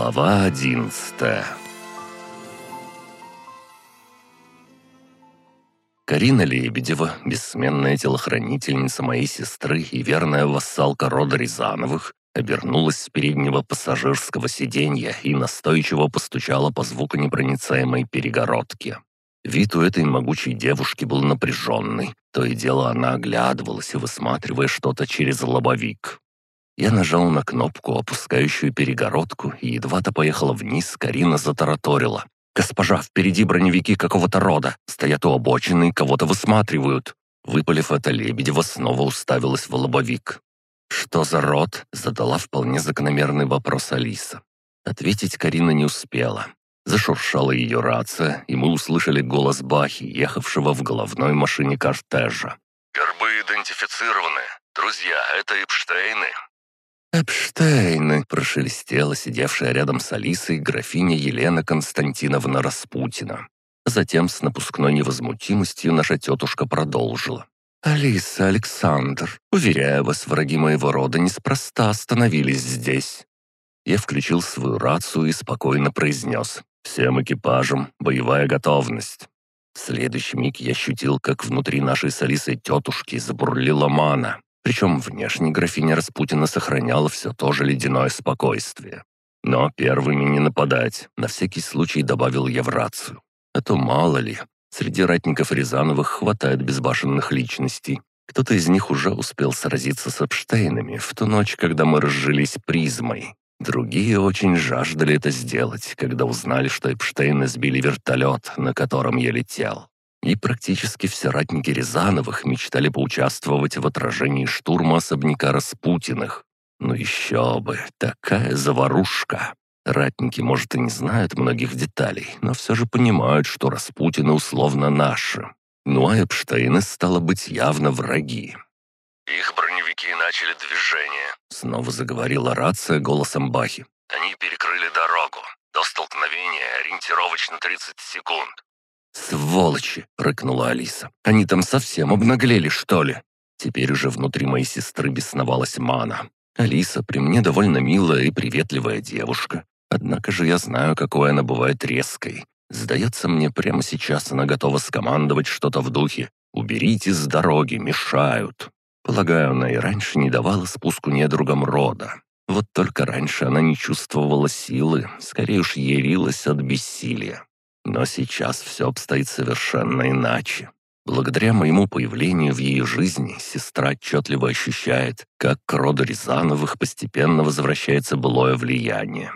Глава одиннадцатая Карина Лебедева, бессменная телохранительница моей сестры и верная вассалка рода Рязановых, обернулась с переднего пассажирского сиденья и настойчиво постучала по звуконепроницаемой перегородке. Вид у этой могучей девушки был напряженный, то и дело она оглядывалась, высматривая что-то через лобовик. Я нажал на кнопку, опускающую перегородку, и едва-то поехала вниз, Карина затараторила. «Госпожа, впереди броневики какого-то рода. Стоят у обочины и кого-то высматривают». Выпалив это, Лебедева снова уставилась в лобовик. «Что за род?» — задала вполне закономерный вопрос Алиса. Ответить Карина не успела. Зашуршала ее рация, и мы услышали голос Бахи, ехавшего в головной машине кортежа. «Гербы идентифицированы. Друзья, это Эпштейны. «Эпштейны!» — прошелестела сидевшая рядом с Алисой графиня Елена Константиновна Распутина. Затем с напускной невозмутимостью наша тетушка продолжила. «Алиса, Александр, уверяю вас, враги моего рода неспроста остановились здесь». Я включил свою рацию и спокойно произнес. «Всем экипажам боевая готовность». В следующий миг я ощутил, как внутри нашей с Алисой тетушки забурлила мана. Причем внешне графиня Распутина сохраняла все то же ледяное спокойствие. Но первыми не нападать, на всякий случай добавил я в рацию. А то мало ли, среди ратников Рязановых хватает безбашенных личностей. Кто-то из них уже успел сразиться с Эпштейнами в ту ночь, когда мы разжились призмой. Другие очень жаждали это сделать, когда узнали, что Эпштейны сбили вертолет, на котором я летел и практически все ратники Рязановых мечтали поучаствовать в отражении штурма особняка Распутиных. Ну еще бы, такая заварушка. Ратники, может, и не знают многих деталей, но все же понимают, что Распутины условно наши. Ну а Эпштейны, стало быть, явно враги. «Их броневики начали движение», — снова заговорила рация голосом Бахи. «Они перекрыли дорогу. До столкновения ориентировочно 30 секунд. «Сволочи!» — рыкнула Алиса. «Они там совсем обнаглели, что ли?» Теперь уже внутри моей сестры бесновалась мана. Алиса при мне довольно милая и приветливая девушка. Однако же я знаю, какой она бывает резкой. Сдается мне, прямо сейчас она готова скомандовать что-то в духе «Уберите с дороги, мешают». Полагаю, она и раньше не давала спуску недругам рода. Вот только раньше она не чувствовала силы, скорее уж ярилась от бессилия. Но сейчас все обстоит совершенно иначе. Благодаря моему появлению в ее жизни сестра отчетливо ощущает, как к роду Рязановых постепенно возвращается былое влияние.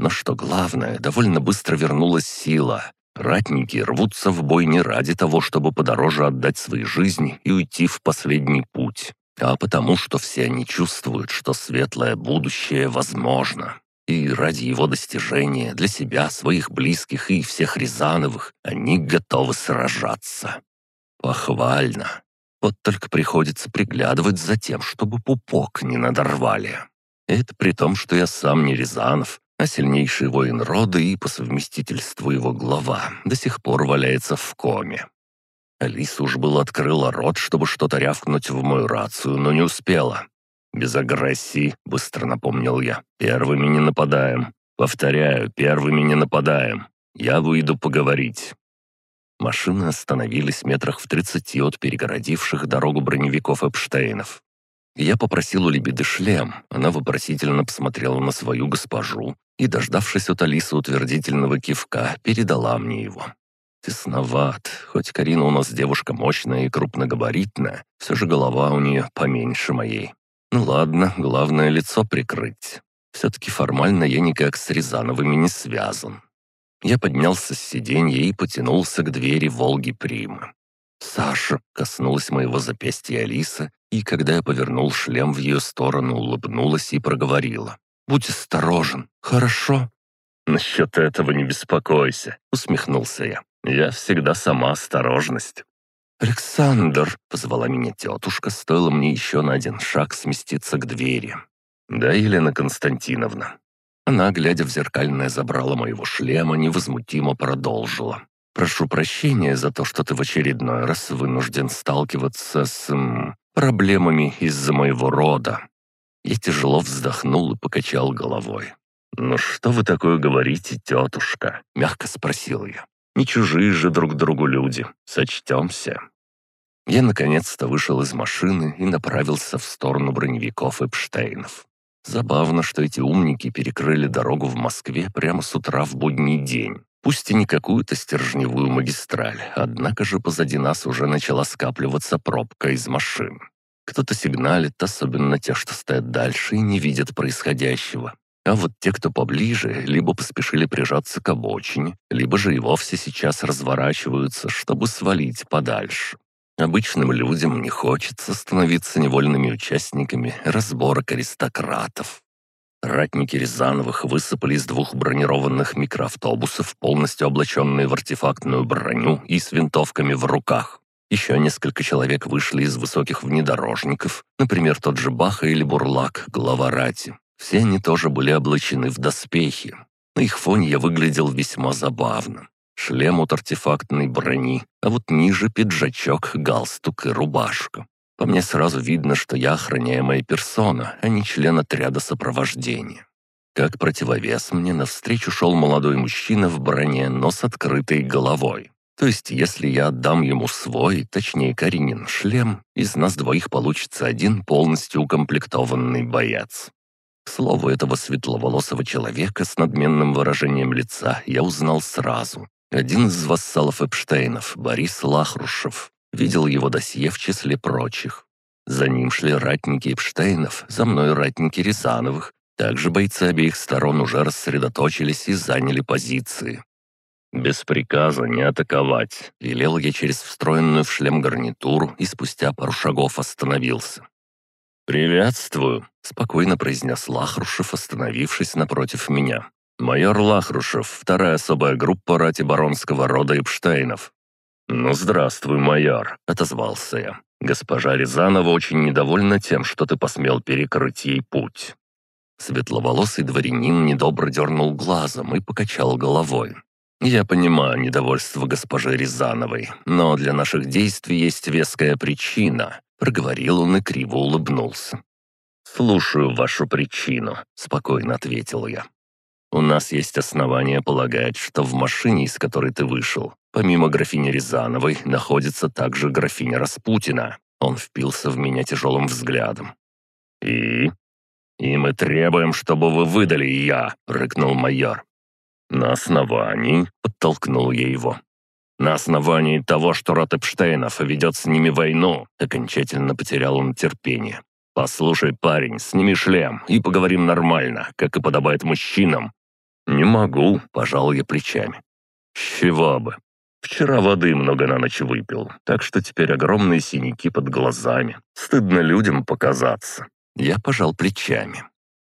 Но что главное, довольно быстро вернулась сила. Ратники рвутся в бой не ради того, чтобы подороже отдать свои жизни и уйти в последний путь, а потому что все они чувствуют, что светлое будущее возможно. И ради его достижения для себя, своих близких и всех Рязановых они готовы сражаться. Похвально. Вот только приходится приглядывать за тем, чтобы пупок не надорвали. Это при том, что я сам не Рязанов, а сильнейший воин рода и по совместительству его глава до сих пор валяется в коме. Алиса уж было открыла рот, чтобы что-то рявкнуть в мою рацию, но не успела. «Без агрессии», — быстро напомнил я. «Первыми не нападаем. Повторяю, первыми не нападаем. Я выйду поговорить». Машины остановились метрах в тридцати от перегородивших дорогу броневиков Эпштейнов. Я попросил у Лебеды шлем, она вопросительно посмотрела на свою госпожу и, дождавшись от Алисы утвердительного кивка, передала мне его. Тесноват, хоть Карина у нас девушка мощная и крупногабаритная, все же голова у нее поменьше моей. Ну ладно, главное лицо прикрыть. Все-таки формально я никак с Рязановыми не связан. Я поднялся с сиденья и потянулся к двери «Волги Примы». Саша коснулась моего запястья Алиса, и когда я повернул шлем в ее сторону, улыбнулась и проговорила. «Будь осторожен, хорошо?» «Насчет этого не беспокойся», — усмехнулся я. «Я всегда сама осторожность». «Александр!» — позвала меня тетушка, стоило мне еще на один шаг сместиться к двери. «Да, Елена Константиновна». Она, глядя в зеркальное забрала моего шлема, невозмутимо продолжила. «Прошу прощения за то, что ты в очередной раз вынужден сталкиваться с... М, проблемами из-за моего рода». Я тяжело вздохнул и покачал головой. «Ну что вы такое говорите, тетушка?» — мягко спросил я. «Не чужие же друг другу люди. Сочтемся». Я наконец-то вышел из машины и направился в сторону броневиков Эпштейнов. Забавно, что эти умники перекрыли дорогу в Москве прямо с утра в будний день. Пусть и не какую-то стержневую магистраль, однако же позади нас уже начала скапливаться пробка из машин. Кто-то сигналит, особенно те, что стоят дальше и не видят происходящего. А вот те, кто поближе, либо поспешили прижаться к обочине, либо же и вовсе сейчас разворачиваются, чтобы свалить подальше. Обычным людям не хочется становиться невольными участниками разборок аристократов. Ратники Рязановых высыпали из двух бронированных микроавтобусов, полностью облаченные в артефактную броню и с винтовками в руках. Еще несколько человек вышли из высоких внедорожников, например, тот же Баха или Бурлак, глава рати. Все они тоже были облачены в доспехи. На их фоне я выглядел весьма забавно. Шлем от артефактной брони, а вот ниже пиджачок, галстук и рубашка. По мне сразу видно, что я охраняемая персона, а не член отряда сопровождения. Как противовес мне навстречу шел молодой мужчина в броне, но с открытой головой. То есть, если я отдам ему свой, точнее Каринин, шлем, из нас двоих получится один полностью укомплектованный боец. К слову, этого светловолосого человека с надменным выражением лица я узнал сразу. Один из вассалов Эпштейнов, Борис Лахрушев, видел его досье в числе прочих. За ним шли ратники Эпштейнов, за мной ратники Рязановых. Также бойцы обеих сторон уже рассредоточились и заняли позиции. «Без приказа не атаковать», — велел я через встроенную в шлем гарнитуру и спустя пару шагов остановился. «Приветствую», — спокойно произнес Лахрушев, остановившись напротив меня. «Майор Лахрушев, вторая особая группа рати баронского рода Эпштейнов». «Ну, здравствуй, майор», — отозвался я. «Госпожа Рязанова очень недовольна тем, что ты посмел перекрыть ей путь». Светловолосый дворянин недобро дернул глазом и покачал головой. «Я понимаю недовольство госпожи Рязановой, но для наших действий есть веская причина, Проговорил он и криво улыбнулся. «Слушаю вашу причину», — спокойно ответил я. «У нас есть основания полагать, что в машине, из которой ты вышел, помимо графини Рязановой, находится также графиня Распутина». Он впился в меня тяжелым взглядом. «И?» «И мы требуем, чтобы вы выдали я», — рыкнул майор. «На основании», — подтолкнул я его. На основании того, что род Эпштейнов ведет с ними войну, окончательно потерял он терпение. «Послушай, парень, сними шлем и поговорим нормально, как и подобает мужчинам». «Не могу», — пожал я плечами. «С чего бы? Вчера воды много на ночь выпил, так что теперь огромные синяки под глазами. Стыдно людям показаться». Я пожал плечами.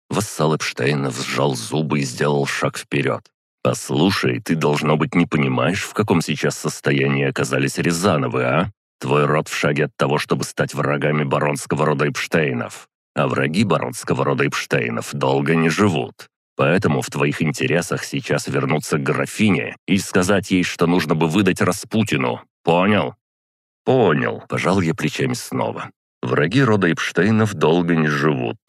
Вассал Эпштейнов сжал зубы и сделал шаг вперед. «Послушай, ты, должно быть, не понимаешь, в каком сейчас состоянии оказались Рязановы, а? Твой род в шаге от того, чтобы стать врагами баронского рода Эпштейнов. А враги баронского рода Эпштейнов долго не живут. Поэтому в твоих интересах сейчас вернуться к графине и сказать ей, что нужно бы выдать Распутину. Понял?» «Понял», — пожал я плечами снова. «Враги рода Эпштейнов долго не живут.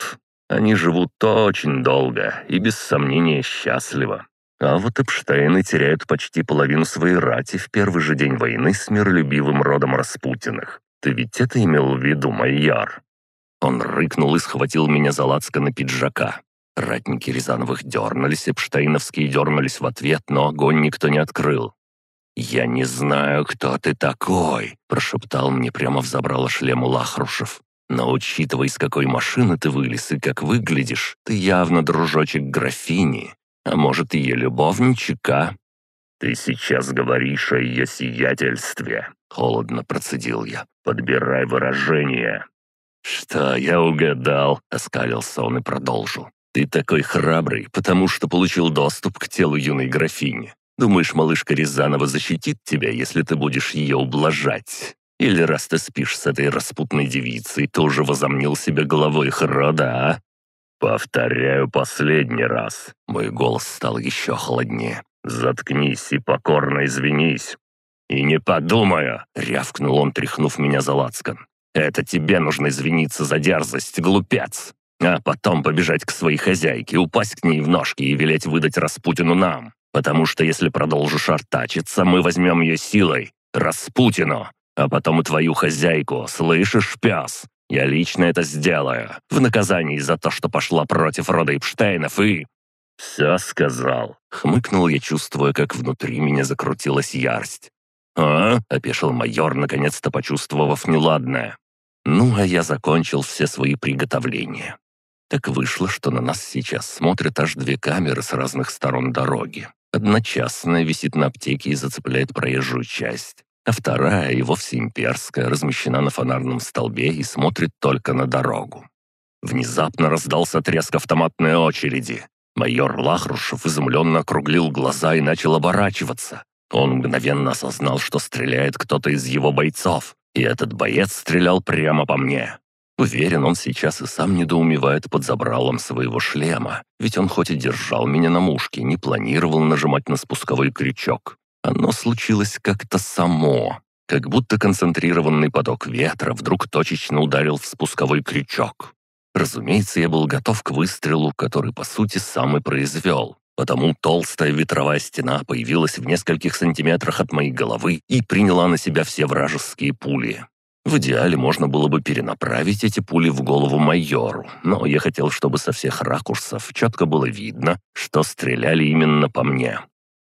Они живут очень долго и, без сомнения, счастливо. А вот Эпштейны теряют почти половину своей рати в первый же день войны с миролюбивым родом Распутиных. Ты ведь это имел в виду, майяр?» Он рыкнул и схватил меня за на пиджака. Ратники Рязановых дернулись, Эпштейновские дернулись в ответ, но огонь никто не открыл. «Я не знаю, кто ты такой», — прошептал мне прямо в забрало шлему Лахрушев. «Но учитывая, из какой машины ты вылез и как выглядишь, ты явно дружочек графини, а может, ее любовничка?» «Ты сейчас говоришь о ее сиятельстве», — холодно процедил я. «Подбирай выражение». «Что, я угадал?» — оскалился он и продолжил. «Ты такой храбрый, потому что получил доступ к телу юной графини. Думаешь, малышка Рязанова защитит тебя, если ты будешь ее ублажать? Или раз ты спишь с этой распутной девицей, ты уже возомнил себя головой их рода, а? «Повторяю последний раз». Мой голос стал еще холоднее. «Заткнись и покорно извинись». «И не подумаю», — рявкнул он, тряхнув меня за лацкан. «Это тебе нужно извиниться за дерзость, глупец. А потом побежать к своей хозяйке, упасть к ней в ножки и велеть выдать Распутину нам. Потому что если продолжишь артачиться, мы возьмем ее силой. Распутину. А потом и твою хозяйку, слышишь, пес? Я лично это сделаю. В наказании за то, что пошла против рода Эпштейнов и...» «Все сказал», — хмыкнул я, чувствуя, как внутри меня закрутилась ярость. «А?» — опешил майор, наконец-то почувствовав неладное. Ну, а я закончил все свои приготовления. Так вышло, что на нас сейчас смотрят аж две камеры с разных сторон дороги. Одна частная висит на аптеке и зацепляет проезжую часть, а вторая, и вовсе имперская, размещена на фонарном столбе и смотрит только на дорогу. Внезапно раздался треск автоматной очереди. Майор Лахрушев изумленно округлил глаза и начал оборачиваться. Он мгновенно осознал, что стреляет кто-то из его бойцов, и этот боец стрелял прямо по мне. Уверен, он сейчас и сам недоумевает под забралом своего шлема, ведь он хоть и держал меня на мушке, не планировал нажимать на спусковой крючок. Оно случилось как-то само, как будто концентрированный поток ветра вдруг точечно ударил в спусковой крючок. Разумеется, я был готов к выстрелу, который, по сути, сам и произвел. Потому толстая ветровая стена появилась в нескольких сантиметрах от моей головы и приняла на себя все вражеские пули. В идеале можно было бы перенаправить эти пули в голову майору, но я хотел, чтобы со всех ракурсов четко было видно, что стреляли именно по мне.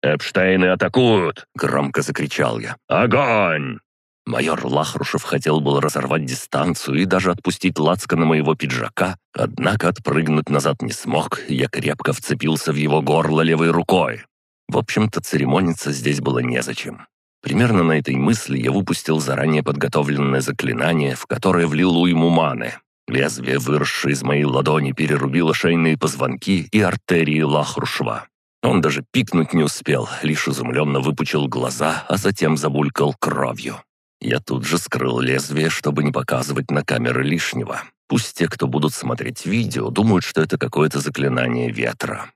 «Эпштейны атакуют!» — громко закричал я. «Огонь!» Майор Лахрушев хотел было разорвать дистанцию и даже отпустить на моего пиджака, однако отпрыгнуть назад не смог, я крепко вцепился в его горло левой рукой. В общем-то, церемониться здесь было незачем. Примерно на этой мысли я выпустил заранее подготовленное заклинание, в которое влил уйму маны. Лезвие, выросшее из моей ладони, перерубило шейные позвонки и артерии Лахрушева. Он даже пикнуть не успел, лишь изумленно выпучил глаза, а затем забулькал кровью. Я тут же скрыл лезвие, чтобы не показывать на камеры лишнего. Пусть те, кто будут смотреть видео, думают, что это какое-то заклинание ветра.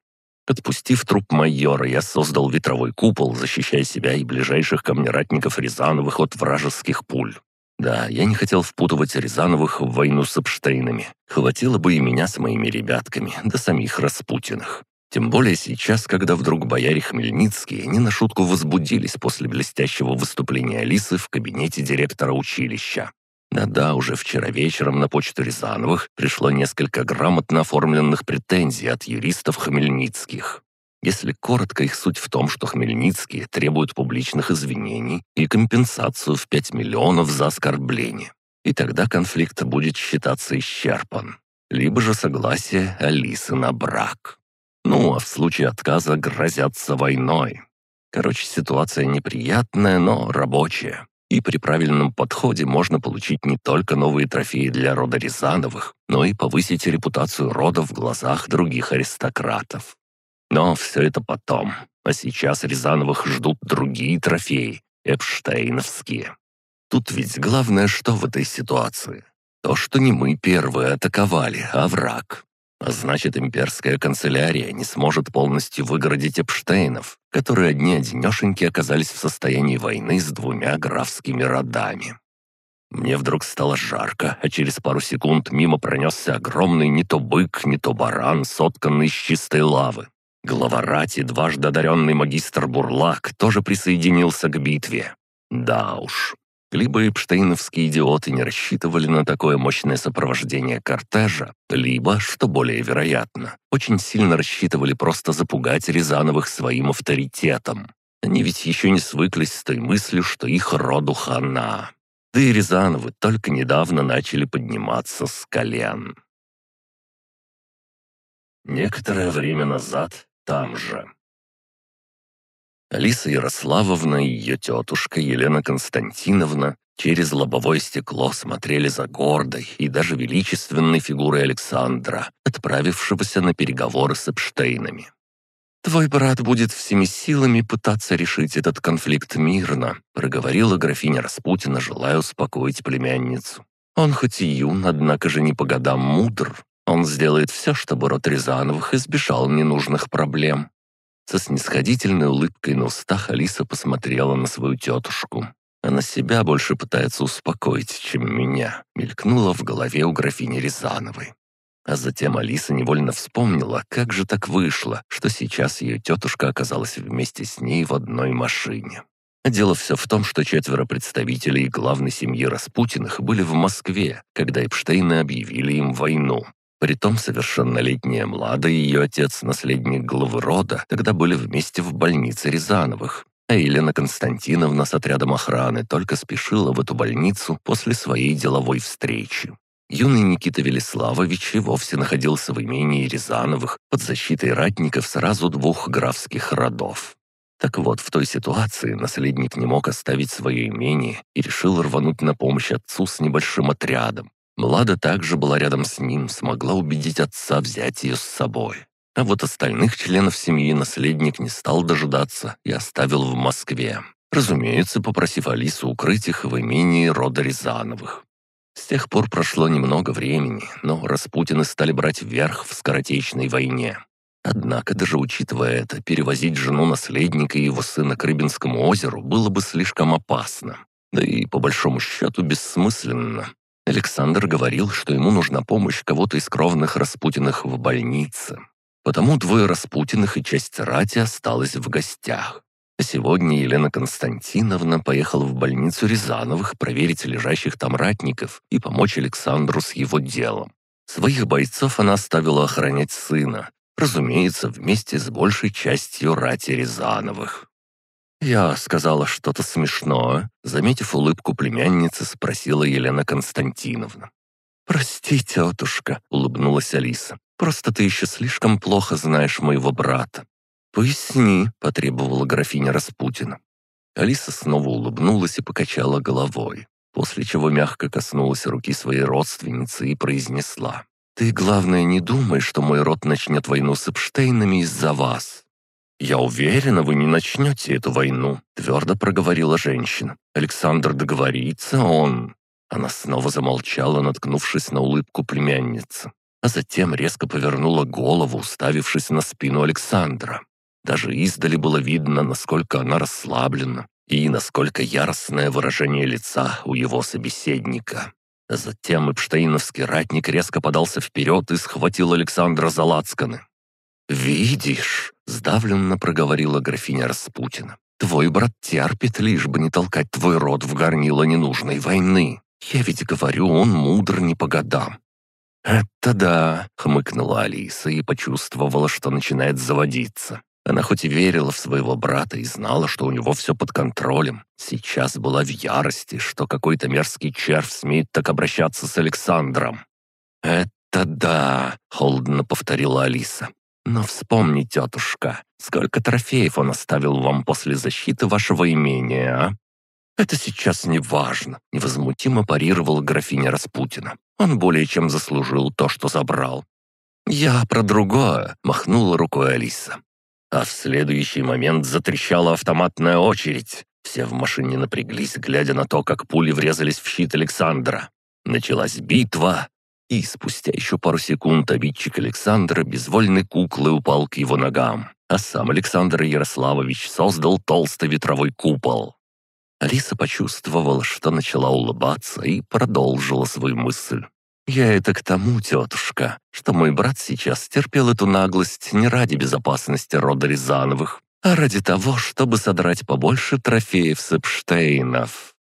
Отпустив труп майора, я создал ветровой купол, защищая себя и ближайших ко мне ратников Рязановых от вражеских пуль. Да, я не хотел впутывать Рязановых в войну с Эпштейнами. Хватило бы и меня с моими ребятками, да самих Распутиных. Тем более сейчас, когда вдруг бояре Хмельницкие не на шутку возбудились после блестящего выступления Алисы в кабинете директора училища. Да-да, уже вчера вечером на почту Рязановых пришло несколько грамотно оформленных претензий от юристов Хмельницких. Если коротко, их суть в том, что Хмельницкие требуют публичных извинений и компенсацию в 5 миллионов за оскорбление. И тогда конфликт будет считаться исчерпан. Либо же согласие Алисы на брак. Ну, а в случае отказа грозятся войной. Короче, ситуация неприятная, но рабочая. И при правильном подходе можно получить не только новые трофеи для рода Рязановых, но и повысить репутацию рода в глазах других аристократов. Но все это потом. А сейчас Рязановых ждут другие трофеи, эпштейновские. Тут ведь главное что в этой ситуации? То, что не мы первые атаковали, а враг. А значит, имперская канцелярия не сможет полностью выгородить Эпштейнов, которые одни-одинешеньки оказались в состоянии войны с двумя графскими родами. Мне вдруг стало жарко, а через пару секунд мимо пронесся огромный не то бык, не то баран, сотканный из чистой лавы. Глава рати, дважды одаренный магистр Бурлак, тоже присоединился к битве. Да уж, либо эпштейновские идиоты не рассчитывали на такое мощное сопровождение кортежа, либо, что более вероятно, очень сильно рассчитывали просто запугать Рязановых своим авторитетом. Они ведь еще не свыклись с той мыслью, что их роду хана. Да и Рязановы только недавно начали подниматься с колен. Некоторое время назад там же. Алиса Ярославовна и ее тетушка Елена Константиновна через лобовое стекло смотрели за гордой и даже величественной фигурой Александра, отправившегося на переговоры с Эпштейнами. «Твой брат будет всеми силами пытаться решить этот конфликт мирно», проговорила графиня Распутина, желая успокоить племянницу. «Он хоть и юн, однако же не по годам мудр. Он сделает все, чтобы род Рязановых избежал ненужных проблем. Со снисходительной улыбкой на устах Алиса посмотрела на свою тетушку. Она себя больше пытается успокоить, чем меня, мелькнула в голове у графини Рязановой. А затем Алиса невольно вспомнила, как же так вышло, что сейчас ее тетушка оказалась вместе с ней в одной машине. Дело все в том, что четверо представителей главной семьи Распутиных были в Москве, когда Эпштейны объявили им войну. Притом совершеннолетняя Млада и ее отец, наследник главы рода, тогда были вместе в больнице Рязановых. А Елена Константиновна с отрядом охраны только спешила в эту больницу после своей деловой встречи. Юный Никита Велиславович и вовсе находился в имении Рязановых под защитой ратников сразу двух графских родов. Так вот, в той ситуации наследник не мог оставить свое имение и решил рвануть на помощь отцу с небольшим отрядом. Млада также была рядом с ним, смогла убедить отца взять ее с собой. А вот остальных членов семьи наследник не стал дожидаться и оставил в Москве. Разумеется, попросив Алису укрыть их в имении рода Рязановых. С тех пор прошло немного времени, но Распутины стали брать вверх в скоротечной войне. Однако, даже учитывая это, перевозить жену наследника и его сына к Рыбинскому озеру было бы слишком опасно. Да и, по большому счету, бессмысленно. Александр говорил, что ему нужна помощь кого-то из кровных Распутиных в больнице. Потому двое Распутиных и часть рати осталась в гостях. А сегодня Елена Константиновна поехала в больницу Рязановых проверить лежащих там ратников и помочь Александру с его делом. Своих бойцов она оставила охранять сына, разумеется, вместе с большей частью рати Рязановых. «Я сказала что-то смешное», — заметив улыбку племянницы, спросила Елена Константиновна. «Прости, тетушка», — улыбнулась Алиса. «Просто ты еще слишком плохо знаешь моего брата». «Поясни», — потребовала графиня Распутина. Алиса снова улыбнулась и покачала головой, после чего мягко коснулась руки своей родственницы и произнесла. «Ты, главное, не думай, что мой род начнет войну с Эпштейнами из-за вас. «Я уверена, вы не начнете эту войну», — твердо проговорила женщина. «Александр договорится, он...» Она снова замолчала, наткнувшись на улыбку племянницы, а затем резко повернула голову, уставившись на спину Александра. Даже издали было видно, насколько она расслаблена и насколько яростное выражение лица у его собеседника. Затем Эпштейновский ратник резко подался вперед и схватил Александра за лацканы. «Видишь», — сдавленно проговорила графиня Распутина, «твой брат терпит, лишь бы не толкать твой род в горнило ненужной войны. Я ведь говорю, он мудр не по годам». «Это да», — хмыкнула Алиса и почувствовала, что начинает заводиться. Она хоть и верила в своего брата и знала, что у него все под контролем, сейчас была в ярости, что какой-то мерзкий червь смеет так обращаться с Александром. «Это да», — холодно повторила Алиса. Но вспомни, тетушка, сколько трофеев он оставил вам после защиты вашего имения, а? Это сейчас не важно, невозмутимо парировала графиня Распутина. Он более чем заслужил то, что забрал. Я про другое, махнула рукой Алиса. А в следующий момент затрещала автоматная очередь. Все в машине напряглись, глядя на то, как пули врезались в щит Александра. Началась битва, и спустя еще пару секунд обидчик Александра безвольной куклой упал к его ногам, а сам Александр Ярославович создал толстый ветровой купол. Алиса почувствовала, что начала улыбаться и продолжила свою мысль. «Я это к тому, тетушка, что мой брат сейчас терпел эту наглость не ради безопасности рода Рязановых, а ради того, чтобы содрать побольше трофеев с Эпштейнов».